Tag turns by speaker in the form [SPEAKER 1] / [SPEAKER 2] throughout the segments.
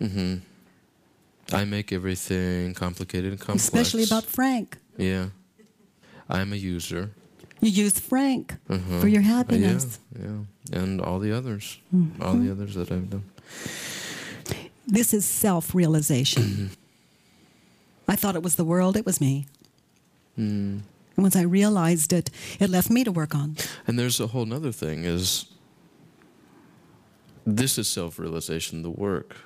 [SPEAKER 1] hmm I make everything complicated and complex.
[SPEAKER 2] especially about Frank.
[SPEAKER 1] Yeah. I'm a user.
[SPEAKER 2] You use Frank
[SPEAKER 1] Mhm.
[SPEAKER 2] for your happiness.
[SPEAKER 1] Yeah, yeah. And all the others.
[SPEAKER 2] Mm-hmm.
[SPEAKER 1] All the others that I've done.
[SPEAKER 2] This is self realization.
[SPEAKER 1] Mm-hmm.
[SPEAKER 2] I thought it was the world, it was me.
[SPEAKER 1] Mm.
[SPEAKER 2] And once I realized it, it left me to work on.
[SPEAKER 1] And there's a whole nother thing is this is self-realization, the work.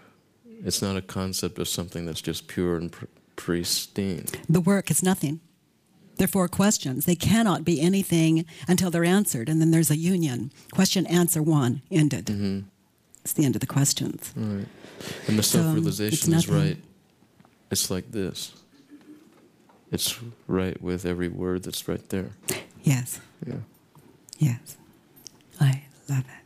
[SPEAKER 1] It's not a concept of something that's just pure and pr- pristine.
[SPEAKER 2] The work is nothing. They're four questions. They cannot be anything until they're answered, and then there's a union. Question, answer, one, ended.
[SPEAKER 1] hmm
[SPEAKER 2] It's the end of the questions.
[SPEAKER 1] Right. And the self-realization is right. It's like this. It's right with every word that's right there.
[SPEAKER 2] Yes,
[SPEAKER 1] Yeah.
[SPEAKER 2] yes. I love it.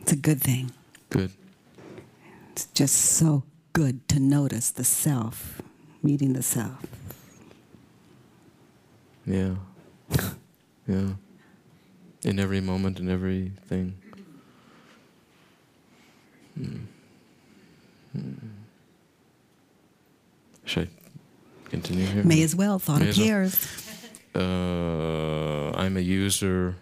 [SPEAKER 2] It's a good thing.
[SPEAKER 1] Good.
[SPEAKER 2] It's just so good to notice the self, meeting the self.
[SPEAKER 1] Yeah. yeah. In every moment, in everything. Hmm. Hmm. Should I continue here?
[SPEAKER 2] May as well, thought
[SPEAKER 1] May
[SPEAKER 2] appears.
[SPEAKER 1] Uh, I'm a user.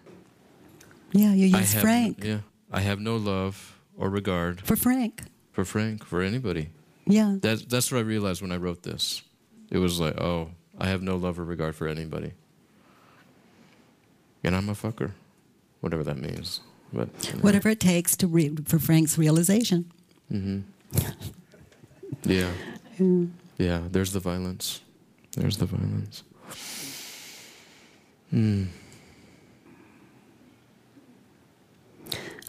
[SPEAKER 2] Yeah, you
[SPEAKER 1] I
[SPEAKER 2] use
[SPEAKER 1] have,
[SPEAKER 2] Frank.
[SPEAKER 1] Yeah. I have no love or regard
[SPEAKER 2] For Frank.
[SPEAKER 1] for Frank, for anybody.
[SPEAKER 2] Yeah.
[SPEAKER 1] That, that's what I realized when I wrote this. It was like, oh, I have no love or regard for anybody. And I'm a fucker. Whatever that means. But.
[SPEAKER 2] Whatever it takes to re- for Frank's realization.
[SPEAKER 1] Mm-hmm. Yeah. Yeah, there's the violence. There's the violence. Hmm.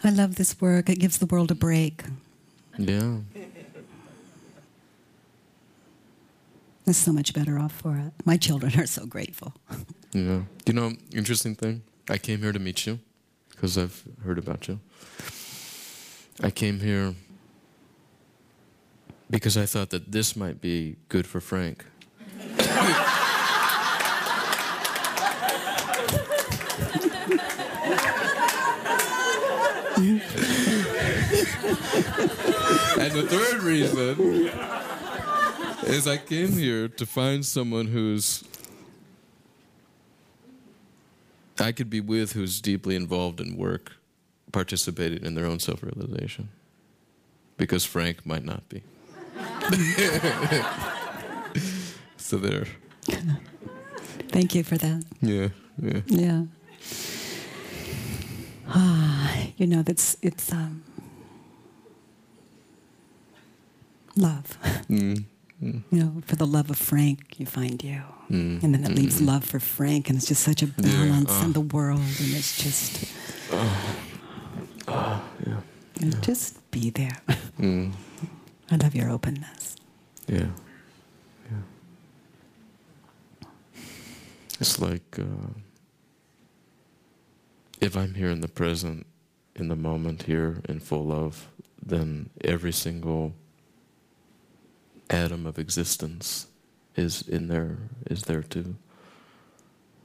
[SPEAKER 2] I love this work. It gives the world a break.
[SPEAKER 1] Yeah.
[SPEAKER 2] It's so much better off for it. My children are so grateful.
[SPEAKER 1] Yeah. You know, interesting thing. I came here to meet you because I've heard about you. I came here because I thought that this might be good for Frank. and the third reason is I came here to find someone who's I could be with who's deeply involved in work, participating in their own self realization. Because Frank might not be. so there.
[SPEAKER 2] Thank you for that.
[SPEAKER 1] Yeah, yeah.
[SPEAKER 2] Yeah. Ah, you know, that's it's um, love.
[SPEAKER 1] Mm, mm,
[SPEAKER 2] You know, for the love of Frank, you find you,
[SPEAKER 1] mm,
[SPEAKER 2] and then it leaves
[SPEAKER 1] mm.
[SPEAKER 2] love for Frank, and it's just such a
[SPEAKER 1] Yeah,
[SPEAKER 2] balance
[SPEAKER 1] ah.
[SPEAKER 2] in the world, and it's just
[SPEAKER 1] Ah, yeah.
[SPEAKER 2] you just be there.
[SPEAKER 1] Mm,
[SPEAKER 2] I love your openness.
[SPEAKER 1] yeah. Yeah. It's like uh, if I'm here in the present, in the moment, here in full love, then every single atom of existence is in there, is there too.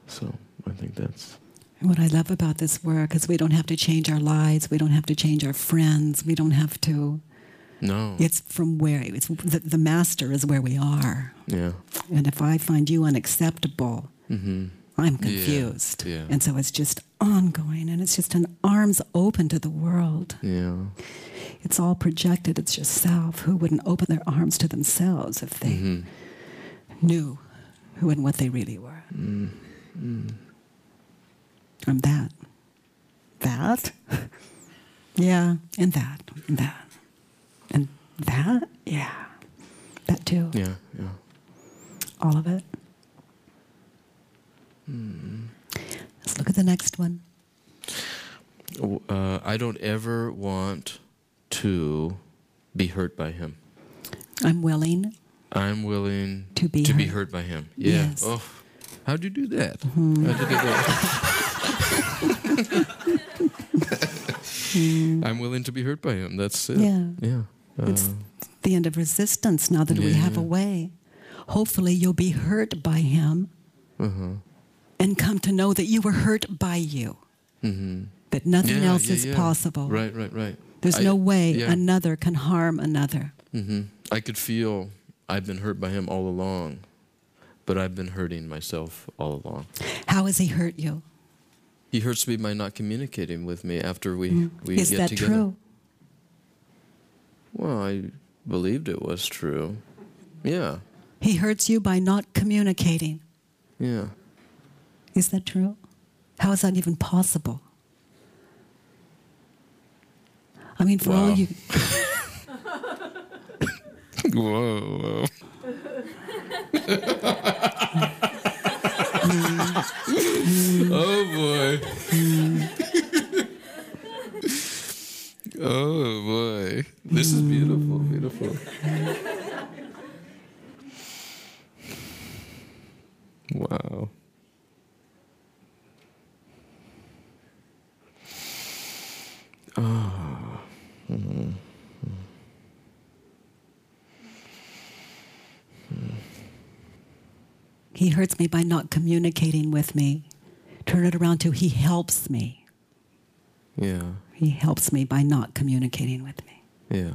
[SPEAKER 1] So I think that's
[SPEAKER 2] what I love about this work is we don't have to change our lives, we don't have to change our friends, we don't have to.
[SPEAKER 1] no.
[SPEAKER 2] It's from where it's the, the master is where we are,
[SPEAKER 1] Yeah.
[SPEAKER 2] and if I find you unacceptable,
[SPEAKER 1] Mm-hmm.
[SPEAKER 2] I'm confused.
[SPEAKER 1] yeah.
[SPEAKER 2] And so it's just ongoing and it's just an arms open to the world.
[SPEAKER 1] Yeah.
[SPEAKER 2] It's all projected, it's yourself. Who wouldn't open their arms to themselves if they
[SPEAKER 1] Mm-hmm.
[SPEAKER 2] knew who and what they really were?
[SPEAKER 1] Mm-hmm.
[SPEAKER 2] I'm that. That? yeah, and that, and that. And that? Yeah. That too.
[SPEAKER 1] Yeah. Yeah.
[SPEAKER 2] All of it.
[SPEAKER 1] Mm-hmm.
[SPEAKER 2] Let's look at the next one.
[SPEAKER 1] Uh, I don't ever want to be hurt by him.
[SPEAKER 2] I'm willing.
[SPEAKER 1] I'm willing
[SPEAKER 2] To be
[SPEAKER 1] to be
[SPEAKER 2] hurt.
[SPEAKER 1] hurt by him. Yeah.
[SPEAKER 2] Yes.
[SPEAKER 1] Oh, how'd you do that?
[SPEAKER 2] Mm-hmm.
[SPEAKER 1] How'd you do that? I'm willing to be hurt by him. That's it.
[SPEAKER 2] Yeah.
[SPEAKER 1] Yeah. Uh,
[SPEAKER 2] It's the end of resistance now that we
[SPEAKER 1] yeah,
[SPEAKER 2] have a way. hopefully you'll be hurt by him
[SPEAKER 1] Uh-huh.
[SPEAKER 2] and come to know that you were hurt by you.
[SPEAKER 1] Mm-hmm.
[SPEAKER 2] That nothing
[SPEAKER 1] Yeah,
[SPEAKER 2] else is possible.
[SPEAKER 1] Right, right, right.
[SPEAKER 2] There's
[SPEAKER 1] I-
[SPEAKER 2] no way
[SPEAKER 1] yeah.
[SPEAKER 2] another can harm another.
[SPEAKER 1] hmm I could feel I've been hurt by him all along, but I've been hurting myself all along.
[SPEAKER 2] How has he hurt you?
[SPEAKER 1] He hurts me by not communicating with me after we,
[SPEAKER 2] Mm.
[SPEAKER 1] we
[SPEAKER 2] is
[SPEAKER 1] get
[SPEAKER 2] that
[SPEAKER 1] together.
[SPEAKER 2] true?
[SPEAKER 1] Well, I believed it was true. Yeah,
[SPEAKER 2] He hurts you by not communicating.
[SPEAKER 1] yeah.
[SPEAKER 2] Is that true? How is that even possible? I mean, for all you,
[SPEAKER 1] Whoa, whoa. oh boy. oh boy. This is beautiful, beautiful. Wow. Oh.
[SPEAKER 2] He hurts me by not communicating with me. Turn it around to he helps me.
[SPEAKER 1] Yeah,
[SPEAKER 2] He helps me by not communicating with me.
[SPEAKER 1] yeah,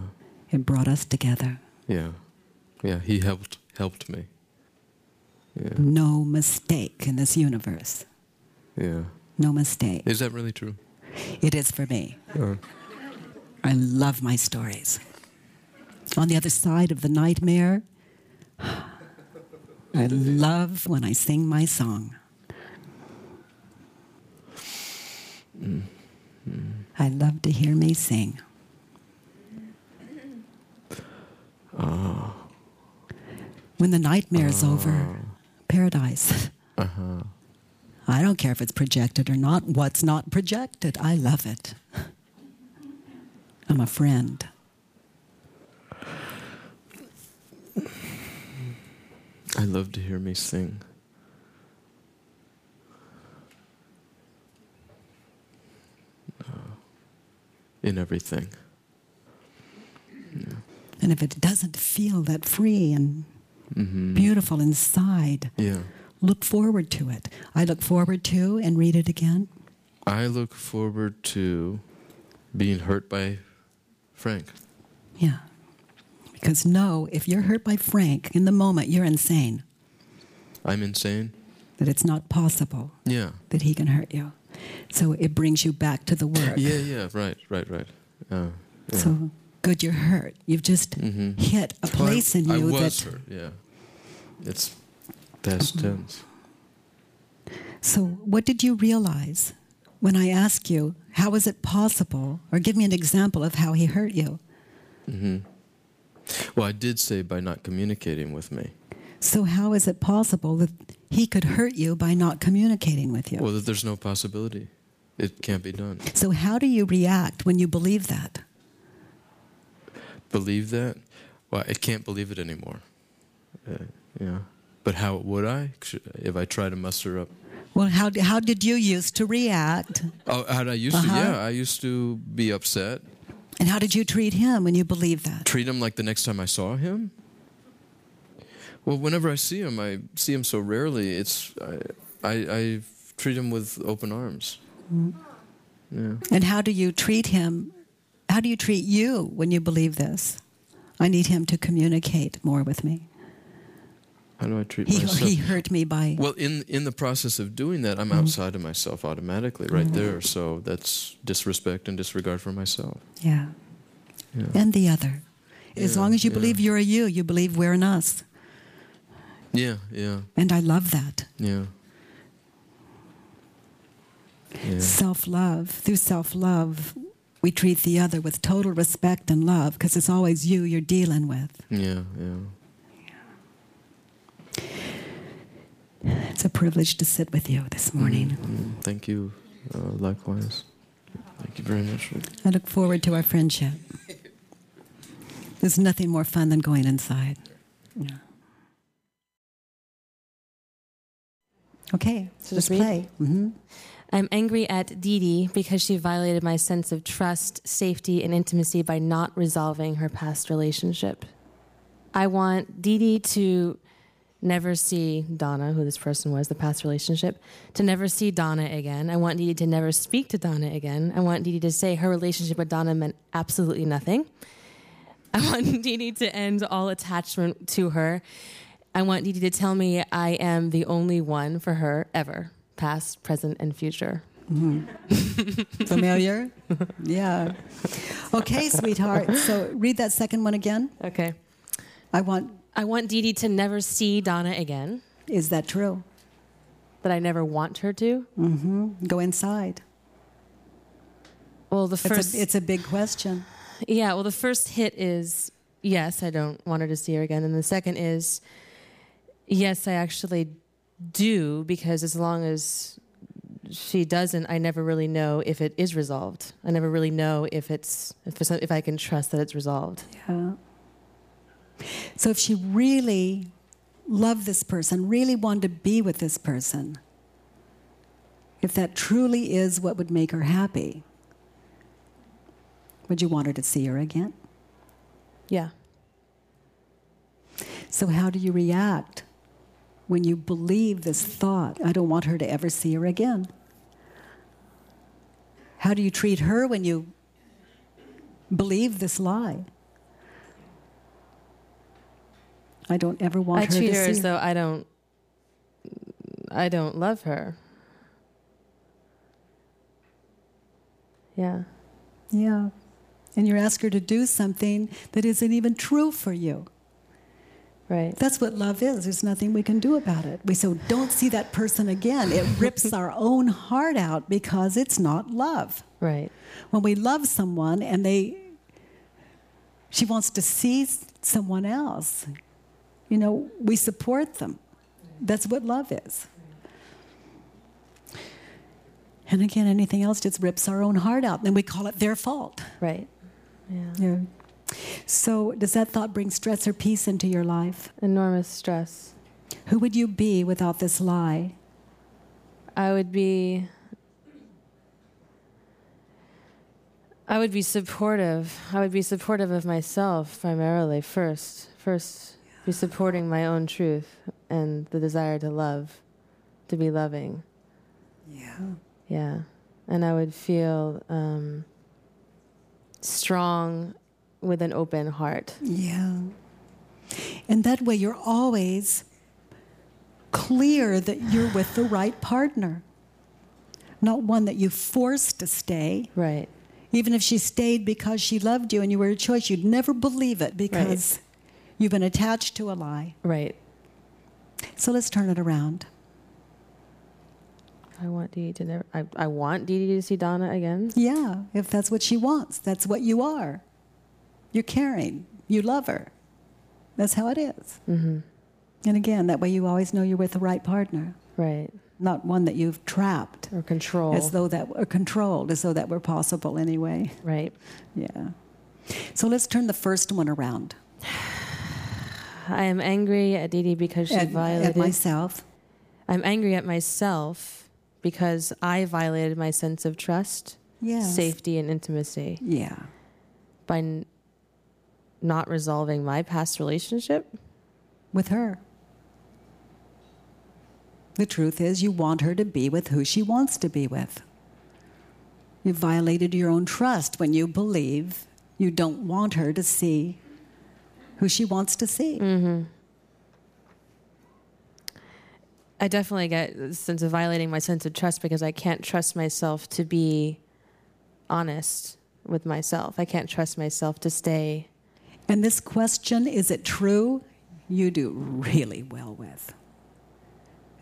[SPEAKER 2] It brought us together.
[SPEAKER 1] yeah, yeah. He helped helped me. Yeah,
[SPEAKER 2] No mistake in this universe.
[SPEAKER 1] yeah.
[SPEAKER 2] No mistake.
[SPEAKER 1] Is that really true?
[SPEAKER 2] It is for me.
[SPEAKER 1] Uh,
[SPEAKER 2] I love my stories. On the other side of the nightmare, I love when I sing my song. I love to hear me sing. When the nightmare's over, paradise.
[SPEAKER 1] uh-huh.
[SPEAKER 2] I don't care if it's projected or not. What's not projected? I love it. I'm a friend.
[SPEAKER 1] I love to hear me sing. Uh, in everything.
[SPEAKER 2] And if it doesn't feel that free and
[SPEAKER 1] hmm
[SPEAKER 2] beautiful inside,
[SPEAKER 1] Yeah.
[SPEAKER 2] look forward to it. I look forward to and read it again.
[SPEAKER 1] I look forward to being hurt by Frank.
[SPEAKER 2] Yeah. Because no, if you're hurt by Frank in the moment, you're insane.
[SPEAKER 1] I'm insane.
[SPEAKER 2] That it's not possible
[SPEAKER 1] Yeah.
[SPEAKER 2] that he can hurt you. So it brings you back to the work.
[SPEAKER 1] Yeah, yeah, right, right, right. Uh, yeah.
[SPEAKER 2] So good you're hurt. You've just
[SPEAKER 1] Mhm.
[SPEAKER 2] hit a
[SPEAKER 1] Well, I-
[SPEAKER 2] place in
[SPEAKER 1] I
[SPEAKER 2] you
[SPEAKER 1] was
[SPEAKER 2] that
[SPEAKER 1] hurt, yeah. It's past
[SPEAKER 2] Mm-hmm.
[SPEAKER 1] tense.
[SPEAKER 2] So, what did you realize when I asked you, how is it possible? Or give me an example of how he hurt you.
[SPEAKER 1] hmm Well, I did say by not communicating with me.
[SPEAKER 2] So, how is it possible that he could hurt you by not communicating with you?
[SPEAKER 1] Well, that there's no possibility. It can't be done.
[SPEAKER 2] so, how do you react when you believe that?
[SPEAKER 1] Believe that? Well, I can't believe it anymore. Uh, yeah. But how would I? If I try to muster up.
[SPEAKER 2] Well, how, how did you used to react?
[SPEAKER 1] Oh, how did I used
[SPEAKER 2] Uh-huh.
[SPEAKER 1] to? Yeah, I used to be upset.
[SPEAKER 2] And how did you treat him when you believed that?
[SPEAKER 1] Treat him like the next time I saw him. Well, whenever I see him, I see him so rarely. It's I, I, I treat him with open arms. Yeah.
[SPEAKER 2] And how do you treat him? How do you treat you when you believe this? I need him to communicate more with me.
[SPEAKER 1] How do I treat
[SPEAKER 2] He,
[SPEAKER 1] myself?
[SPEAKER 2] he hurt me by.
[SPEAKER 1] Well, in in the process of doing that,
[SPEAKER 2] Mm-hmm.
[SPEAKER 1] I'm outside of myself automatically, right there. So that's disrespect and disregard for myself.
[SPEAKER 2] Yeah.
[SPEAKER 1] Yeah.
[SPEAKER 2] And the other. As
[SPEAKER 1] Yeah,
[SPEAKER 2] long as you
[SPEAKER 1] yeah.
[SPEAKER 2] believe you're a you, you believe we're an us.
[SPEAKER 1] Yeah, yeah,
[SPEAKER 2] And I love that.
[SPEAKER 1] yeah. Yeah.
[SPEAKER 2] Self love. Through self love, we treat the other with total respect and love because it's always you you're dealing with.
[SPEAKER 1] Yeah, yeah.
[SPEAKER 2] It's a privilege to sit with you this morning.
[SPEAKER 1] Mm, thank you. Uh, likewise. Thank you very much.
[SPEAKER 2] I look forward to our friendship. There's nothing more fun than going inside. Yeah. Okay, so
[SPEAKER 3] Just
[SPEAKER 2] just
[SPEAKER 3] read?
[SPEAKER 2] play. hmm
[SPEAKER 3] I'm angry at Dee Dee because she violated my sense of trust, safety, and intimacy by not resolving her past relationship. I want Dee Dee to never see Donna, who this person was, the past relationship, to never see Donna again. I want Dee Dee to never speak to Donna again. I want Dee Dee to say her relationship with Donna meant absolutely nothing. I want Dee Dee to end all attachment to her. I want Dee Dee to tell me I am the only one for her ever, past, present, and future. Mm-hmm.
[SPEAKER 2] Familiar? yeah. Okay, sweetheart. So read that second one again.
[SPEAKER 3] Okay.
[SPEAKER 2] I want,
[SPEAKER 3] I want Dee Dee to never see Donna again,
[SPEAKER 2] is that true?
[SPEAKER 3] that I never want her to. Mm-hmm.
[SPEAKER 2] Go inside.
[SPEAKER 3] Well, the
[SPEAKER 2] It's
[SPEAKER 3] first,
[SPEAKER 2] a, it's a big question.
[SPEAKER 3] yeah, well, the first hit is yes, I don't want her to see her again. And the second is yes, I actually do, because as long as she doesn't, I never really know if it is resolved. I never really know if it's, if, it's, if I can trust that it's resolved.
[SPEAKER 2] Yeah. So if she really loved this person, really wanted to be with this person, if that truly is what would make her happy, would you want her to see her again?
[SPEAKER 3] Yeah.
[SPEAKER 2] So, how do you react when you believe this thought, I don't want her to ever see her again? How do you treat her when you believe this lie? I don't ever want
[SPEAKER 3] I
[SPEAKER 2] her
[SPEAKER 3] treat
[SPEAKER 2] to
[SPEAKER 3] her as though I don't, I don't love her. Yeah.
[SPEAKER 2] Yeah. And you ask her to do something that isn't even true for you.
[SPEAKER 3] Right.
[SPEAKER 2] That's what love is. There's nothing we can do about it. We say, don't see that person again. It rips our own heart out because it's not love.
[SPEAKER 3] Right.
[SPEAKER 2] When we love someone and they, she wants to see someone else, you know, we support them. That's what love is. And again, anything else just rips our own heart out. Then we call it their fault.
[SPEAKER 3] Right. Yeah.
[SPEAKER 2] Yeah. So, does that thought bring stress or peace into your life?
[SPEAKER 3] Enormous stress.
[SPEAKER 2] Who would you be without this lie?
[SPEAKER 3] I would be. I would be supportive. I would be supportive of myself primarily first. First, be supporting my own truth and the desire to love, to be loving.
[SPEAKER 2] Yeah.
[SPEAKER 3] Yeah. And I would feel um, strong with an open heart.
[SPEAKER 2] Yeah. And that way you're always clear that you're with the right partner, not one that you forced to stay.
[SPEAKER 3] Right.
[SPEAKER 2] Even if she stayed because she loved you and you were a choice, you'd never believe it because you've been attached to a lie.
[SPEAKER 3] Right.
[SPEAKER 2] So let's turn it around.
[SPEAKER 3] I want Dee to never. I, I want Dee to see Donna again.
[SPEAKER 2] Yeah, if that's what she wants, that's what you are. You're caring, you love her. That's how it is.
[SPEAKER 3] Mm-hmm.
[SPEAKER 2] And again, that way you always know you're with the right partner,
[SPEAKER 3] Right.
[SPEAKER 2] not one that you've trapped.
[SPEAKER 3] Or control.
[SPEAKER 2] as though that were controlled, as though that were possible anyway.
[SPEAKER 3] right.
[SPEAKER 2] Yeah. So let's turn the first one around.
[SPEAKER 3] I am angry at Dee Dee because she
[SPEAKER 2] At,
[SPEAKER 3] violated.
[SPEAKER 2] at myself.
[SPEAKER 3] I'm angry at myself because I violated my sense of trust,
[SPEAKER 2] Yes.
[SPEAKER 3] safety, and intimacy
[SPEAKER 2] Yeah.
[SPEAKER 3] by n- not resolving my past relationship.
[SPEAKER 2] With her. The truth is, you want her to be with who she wants to be with. You violated your own trust when you believe you don't want her to see who she wants to see.
[SPEAKER 3] Mm. I definitely get a sense of violating my sense of trust because I can't trust myself to be honest with myself. I can't trust myself to stay.
[SPEAKER 2] And this question, is it true? You do really well with.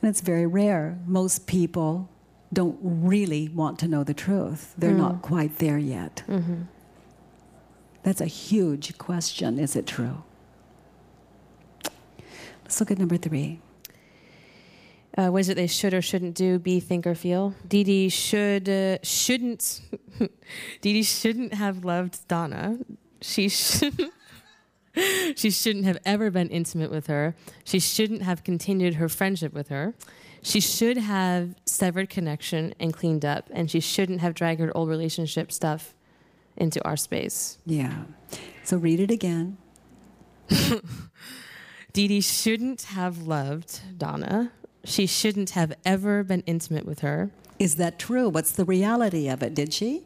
[SPEAKER 2] And it's very rare. Most people don't really want to know the truth, they're not quite there yet. That's a huge question. Is it true? Let's look at number three.
[SPEAKER 3] Uh, what is it they should or shouldn't do, be, think, or feel? Dee Dee should, uh, shouldn't, Dee Dee shouldn't have loved Donna. She shouldn't, she shouldn't have ever been intimate with her. She shouldn't have continued her friendship with her. She should have severed connection and cleaned up, and she shouldn't have dragged her old relationship stuff into our space.
[SPEAKER 2] Yeah. So read it again.
[SPEAKER 3] Dee Dee shouldn't have loved Donna. She shouldn't have ever been intimate with her.
[SPEAKER 2] Is that true? What's the reality of it? Did she?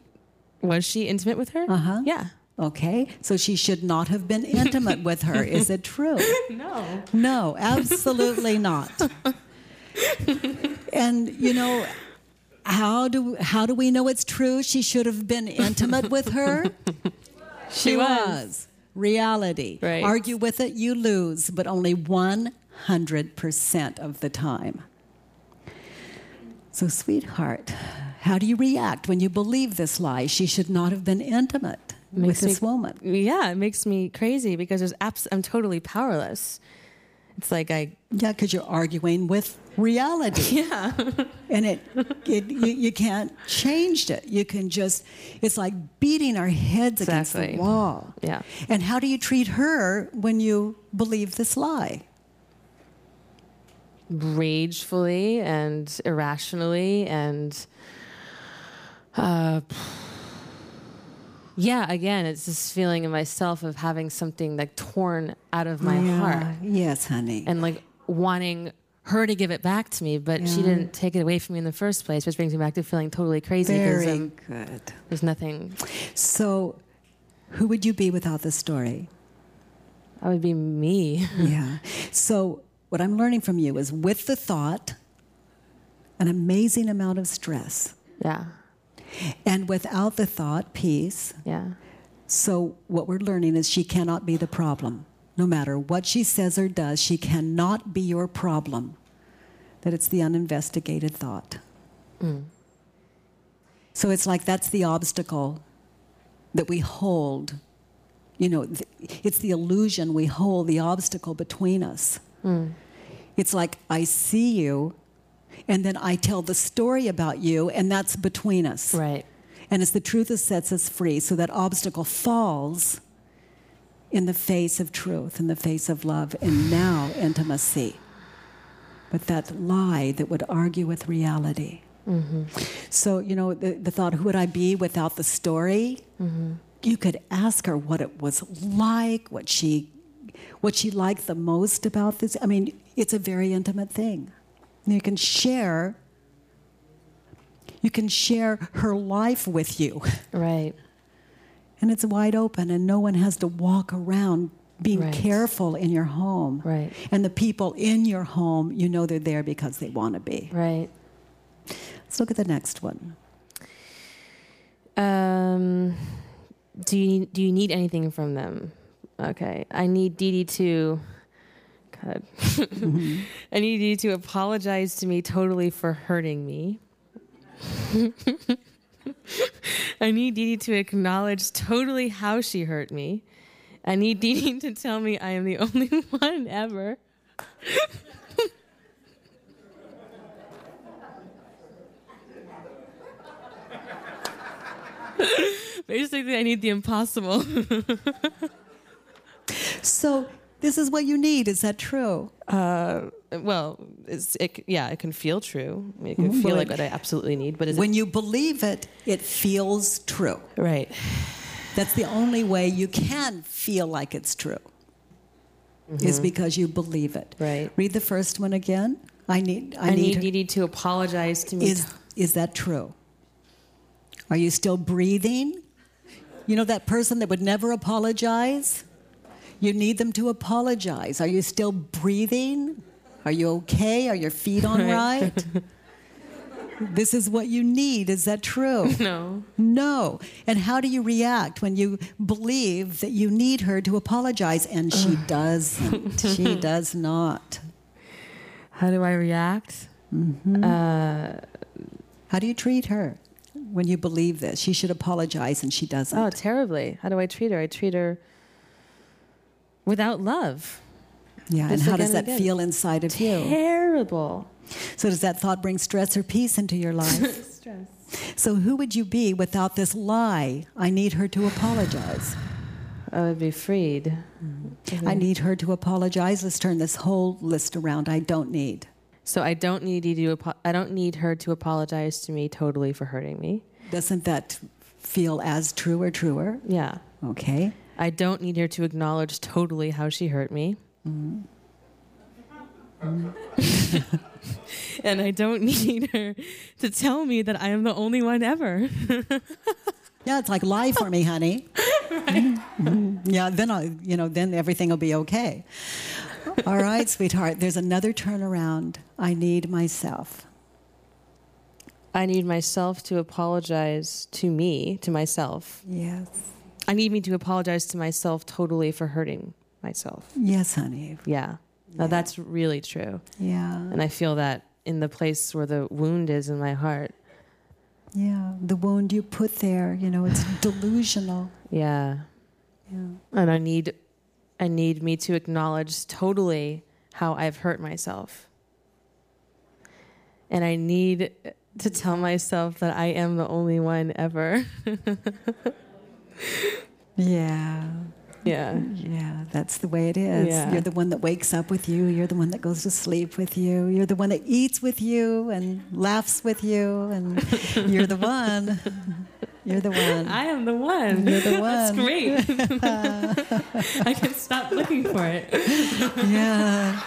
[SPEAKER 3] Was she intimate with her?
[SPEAKER 2] Uh huh.
[SPEAKER 3] Yeah.
[SPEAKER 2] Okay, so she should not have been intimate with her. Is it true?
[SPEAKER 3] No.
[SPEAKER 2] No, absolutely not. and you know, how do how do we know it's true? She should have been intimate with her.
[SPEAKER 3] She was.
[SPEAKER 2] Reality.
[SPEAKER 3] Right.
[SPEAKER 2] Argue with it, you lose, but only 100% of the time. So, sweetheart, how do you react when you believe this lie? She should not have been intimate with this
[SPEAKER 3] me-
[SPEAKER 2] woman.
[SPEAKER 3] Yeah, it makes me crazy because there's abs- I'm totally powerless. It's like I
[SPEAKER 2] Yeah, because you're arguing with reality.
[SPEAKER 3] yeah.
[SPEAKER 2] and it, it you, you can't change it. You can just, it's like beating our heads against the wall.
[SPEAKER 3] Yeah.
[SPEAKER 2] And how do you treat her when you believe this lie?
[SPEAKER 3] ragefully and irrationally and uh, yeah again it's this feeling in myself of having something like torn out of my
[SPEAKER 2] Yeah.
[SPEAKER 3] heart
[SPEAKER 2] Yes, honey.
[SPEAKER 3] and like wanting her to give it back to me but she didn't take it away from me in the first place which brings me back to feeling totally crazy
[SPEAKER 2] Very
[SPEAKER 3] um,
[SPEAKER 2] good.
[SPEAKER 3] there's nothing
[SPEAKER 2] So, who would you be without the story?
[SPEAKER 3] that would be me
[SPEAKER 2] yeah. So, what I'm learning from you is with the thought, an amazing amount of stress.
[SPEAKER 3] yeah
[SPEAKER 2] And without the thought, peace.
[SPEAKER 3] yeah
[SPEAKER 2] So, what we're learning is she cannot be the problem. No matter what she says or does, she cannot be your problem. That it's the uninvestigated thought. Mm. So, it's like that's the obstacle that we hold. You know, it's the illusion we hold, the obstacle between us. Mm. It's like I see you, and then I tell the story about you, and that's between us.
[SPEAKER 3] right
[SPEAKER 2] And it's the truth that sets us free. So that obstacle falls in the face of truth, in the face of love, and now intimacy. But that lie that would argue with reality. Mm-hmm. So, you know, the, the thought, who would I be without the story? Mm-hmm. You could ask her what it was like, what she, what she liked the most about this. I mean, it's a very intimate thing. You can share you can share her life with you.
[SPEAKER 3] right
[SPEAKER 2] And it's wide open, and no one has to walk around being
[SPEAKER 3] Right.
[SPEAKER 2] careful in your home.
[SPEAKER 3] Right.
[SPEAKER 2] And the people in your home, you know they're there because they want to be.
[SPEAKER 3] right
[SPEAKER 2] Let's look at the next one.
[SPEAKER 3] Um, do you do you need anything from them? Okay, I need Dee Dee God, I mm-hmm. need Dee Dee to apologize to me totally for hurting me. I need Dee Dee to acknowledge totally how she hurt me. I need Dee Dee to tell me I am the only one ever. Basically, I need the impossible.
[SPEAKER 2] So, this is what you need. Is that true?
[SPEAKER 3] Uh, well, it's, it, yeah, it can feel true. It can
[SPEAKER 2] Mhm.
[SPEAKER 3] feel like what I absolutely need, but is
[SPEAKER 2] When you believe it, it feels true.
[SPEAKER 3] right?
[SPEAKER 2] That's the only way you can feel like it's true, is because you believe it.
[SPEAKER 3] Mm-hmm. Right.
[SPEAKER 2] Read the first one again. I need, I,
[SPEAKER 3] I,
[SPEAKER 2] need,
[SPEAKER 3] need Dee Dee to apologize to me.
[SPEAKER 2] Is, is that true? Are you still breathing? You know that person that would never apologize? You need them to apologize. Are you still breathing? Are you okay? Are your feet on
[SPEAKER 3] Right.
[SPEAKER 2] right? this is what you need. Is that true?
[SPEAKER 3] no.
[SPEAKER 2] No. And how do you react when you believe that you need her to apologize and she doesn't? she does not.
[SPEAKER 3] How do I react? Uh,
[SPEAKER 2] How do you treat her when you believe this? She should apologize and she doesn't.
[SPEAKER 3] oh, terribly. How do I treat her? I treat her without love.
[SPEAKER 2] yeah, and how does that
[SPEAKER 3] again.
[SPEAKER 2] feel inside of you?
[SPEAKER 3] Terrible.
[SPEAKER 2] So, does that thought bring stress or peace into your life?
[SPEAKER 3] Stress.
[SPEAKER 2] so, who would you be without this lie? I need her to apologize.
[SPEAKER 3] I would be freed. Mm.
[SPEAKER 2] I need her to apologize. Let's turn this whole list around. I don't need.
[SPEAKER 3] So I don't need Dee to. I don't need her to apologize to me totally for hurting me.
[SPEAKER 2] Doesn't that feel as true or truer?
[SPEAKER 3] Yeah.
[SPEAKER 2] Okay.
[SPEAKER 3] I don't need her to acknowledge totally how she hurt me. and I don't need her to tell me that I am the only one ever.
[SPEAKER 2] Yeah, it's like lie for me, honey. Mhm. Yeah, then I, you know, then everything will be okay. All right, sweetheart. There's another turnaround. I need myself.
[SPEAKER 3] I need myself to apologize to me, to myself.
[SPEAKER 2] Yes.
[SPEAKER 3] I need me to apologize to myself totally for hurting myself.
[SPEAKER 2] Yes, honey.
[SPEAKER 3] Yeah. Now that's really true.
[SPEAKER 2] Yeah.
[SPEAKER 3] And I feel that in the place where the wound is in my heart.
[SPEAKER 2] Yeah. The wound you put there, you know, it's delusional.
[SPEAKER 3] Yeah.
[SPEAKER 2] Yeah.
[SPEAKER 3] And I need I need me to acknowledge totally how I've hurt myself. And I need to tell myself that I am the only one ever.
[SPEAKER 2] Yeah.
[SPEAKER 3] yeah.
[SPEAKER 2] Yeah, that's the way it is.
[SPEAKER 3] Yeah.
[SPEAKER 2] You're the one that wakes up with you. You're the one that goes to sleep with you. You're the one that eats with you and laughs with you. And you're the one. You're the one.
[SPEAKER 3] I am the one.
[SPEAKER 2] You're the one.
[SPEAKER 3] That's great. I can stop looking for it.
[SPEAKER 2] Yeah.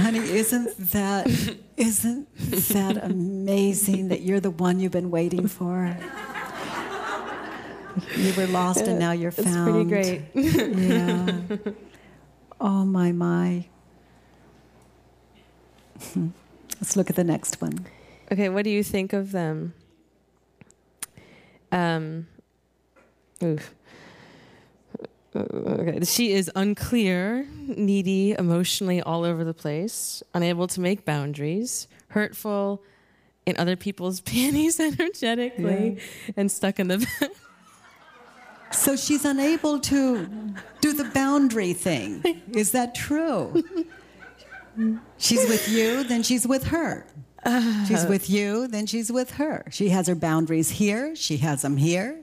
[SPEAKER 2] Honey, isn't that isn't that amazing that you're the one you've been waiting for? You were lost and now you're found.
[SPEAKER 3] It's pretty great.
[SPEAKER 2] Yeah. Oh my my. Let's look at the next one.
[SPEAKER 3] Okay, what do you think of them? Um, oof. Uh, Okay, she is unclear, needy, emotionally all over the place, unable to make boundaries, hurtful in other people's panties energetically, and stuck in the.
[SPEAKER 2] So she's unable to do the boundary thing. Is that true? She's with you, then she's with her. She's with you, then she's with her. She has her boundaries here, she has them here.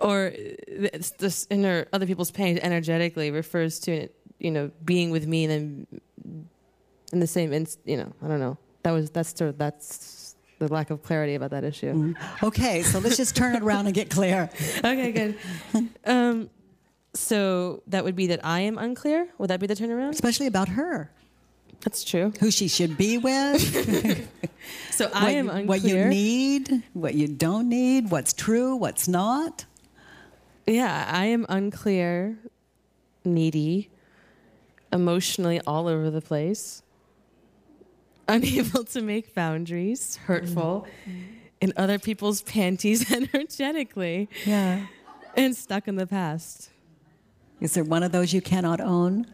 [SPEAKER 3] Or it's this inner other people's pain energetically refers to you know being with me and then in the same inst- you know I don't know that was that's sort of, that's the lack of clarity about that issue.
[SPEAKER 2] Okay, so let's just turn it around and get clear.
[SPEAKER 3] okay, good. um, so that would be that I am unclear. Would that be the turnaround?
[SPEAKER 2] Especially about her,
[SPEAKER 3] That's true.
[SPEAKER 2] who she should be with,
[SPEAKER 3] So I
[SPEAKER 2] what,
[SPEAKER 3] am unclear.
[SPEAKER 2] what you need, what you don't need, what's true, what's not.
[SPEAKER 3] Yeah, I am unclear, needy, emotionally all over the place, unable to make boundaries, hurtful mm-hmm. in other people's panties energetically,
[SPEAKER 2] Yeah.
[SPEAKER 3] and stuck in the past.
[SPEAKER 2] Is there one of those you cannot own?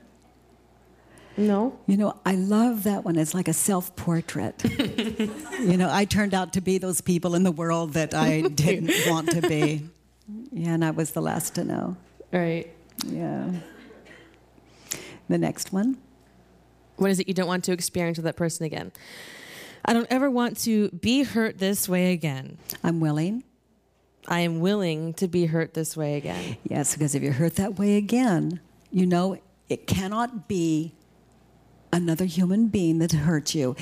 [SPEAKER 3] No.
[SPEAKER 2] You know, I love that one. It's like a self portrait. you know, I turned out to be those people in the world that I didn't want to be. Yeah, and I was the last to know.
[SPEAKER 3] Right.
[SPEAKER 2] Yeah. The next one.
[SPEAKER 3] What is it you don't want to experience with that person again? I don't ever want to be hurt this way again.
[SPEAKER 2] I'm willing.
[SPEAKER 3] I am willing to be hurt this way again.
[SPEAKER 2] Yes, because if you're hurt that way again, you know it cannot be another human being that hurt you.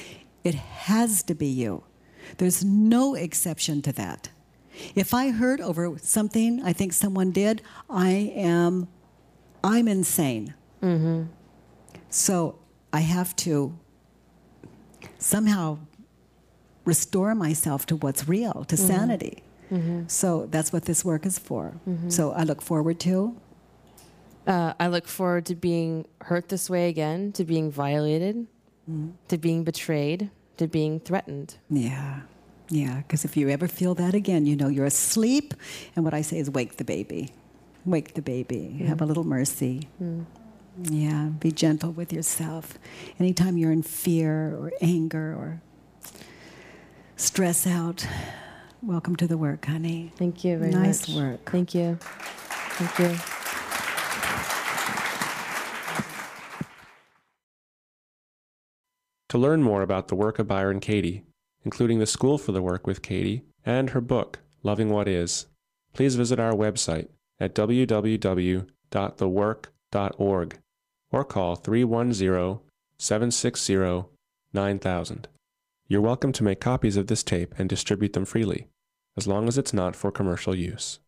[SPEAKER 2] It has to be you. There's no exception to that. If I hurt over something I think someone did, I am, I'm insane. Mm-hmm. So I have to somehow restore myself to what's real, to mm-hmm. sanity. Mm-hmm. So that's what this work is for. So I look forward to.
[SPEAKER 3] Uh, I look forward to being hurt this way again, to being violated, to being betrayed, to being threatened.
[SPEAKER 2] Yeah. Yeah. Because if you ever feel that again, you know you're asleep. And what I say is wake the baby. Wake the baby. Have a mm-hmm. little mercy. Mm. Yeah. Be gentle with yourself. Anytime you're in fear or anger or stress out, welcome to the work, honey.
[SPEAKER 3] Thank you very
[SPEAKER 2] Nice
[SPEAKER 3] much.
[SPEAKER 2] work.
[SPEAKER 3] Thank you. Thank you.
[SPEAKER 4] To learn more about the work of Byron Katie, including the School for the Work with Katie and her book, Loving What Is, please visit our website at www.thework.org or call 310 760 9000. You're welcome to make copies of this tape and distribute them freely. as long as it's not for commercial use.